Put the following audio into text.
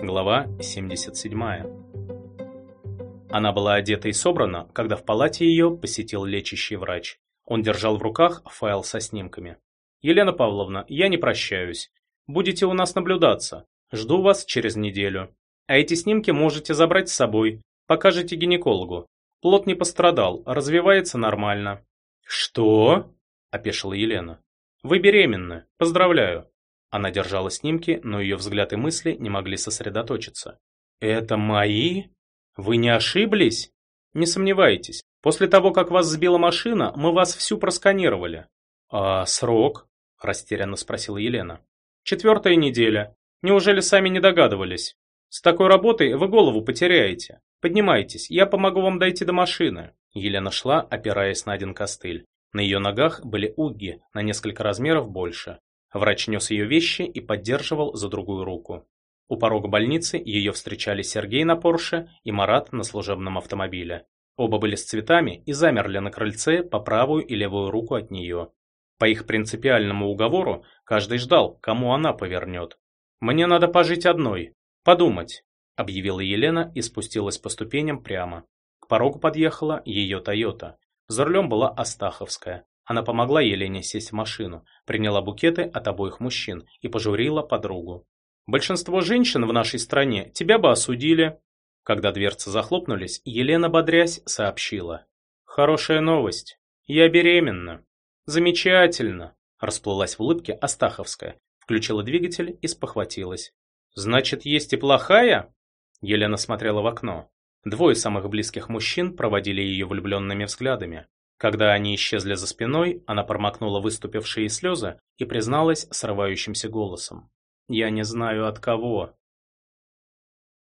Глава 77. Она была одета и собрана, когда в палате ее посетил лечащий врач. Он держал в руках файл со снимками. «Елена Павловна, я не прощаюсь. Будете у нас наблюдаться. Жду вас через неделю. А эти снимки можете забрать с собой. Покажите гинекологу. Плод не пострадал, развивается нормально». «Что?» – опешила Елена. «Вы беременны. Поздравляю». Она держала снимки, но ее взгляд и мысли не могли сосредоточиться. «Это мои? Вы не ошиблись?» «Не сомневайтесь. После того, как вас сбила машина, мы вас всю просканировали». «А срок?» – растерянно спросила Елена. «Четвертая неделя. Неужели сами не догадывались? С такой работой вы голову потеряете. Поднимайтесь, я помогу вам дойти до машины». Елена шла, опираясь на один костыль. На ее ногах были угги, на несколько размеров больше. Врач нес ее вещи и поддерживал за другую руку. У порога больницы ее встречали Сергей на Порше и Марат на служебном автомобиле. Оба были с цветами и замерли на крыльце по правую и левую руку от нее. По их принципиальному уговору каждый ждал, кому она повернет. «Мне надо пожить одной, подумать», – объявила Елена и спустилась по ступеням прямо. К порогу подъехала ее Тойота. За рулем была Астаховская. Она помогла Елене сесть в машину, приняла букеты от обоих мужчин и пожурила подругу. «Большинство женщин в нашей стране тебя бы осудили». Когда дверцы захлопнулись, Елена, бодрясь, сообщила. «Хорошая новость. Я беременна». «Замечательно!» – расплылась в улыбке Астаховская, включила двигатель и спохватилась. «Значит, есть и плохая?» Елена смотрела в окно. Двое самых близких мужчин проводили ее влюбленными взглядами. Когда они исчезли за спиной, она промокнула выступившие слезы и призналась срывающимся голосом. «Я не знаю от кого.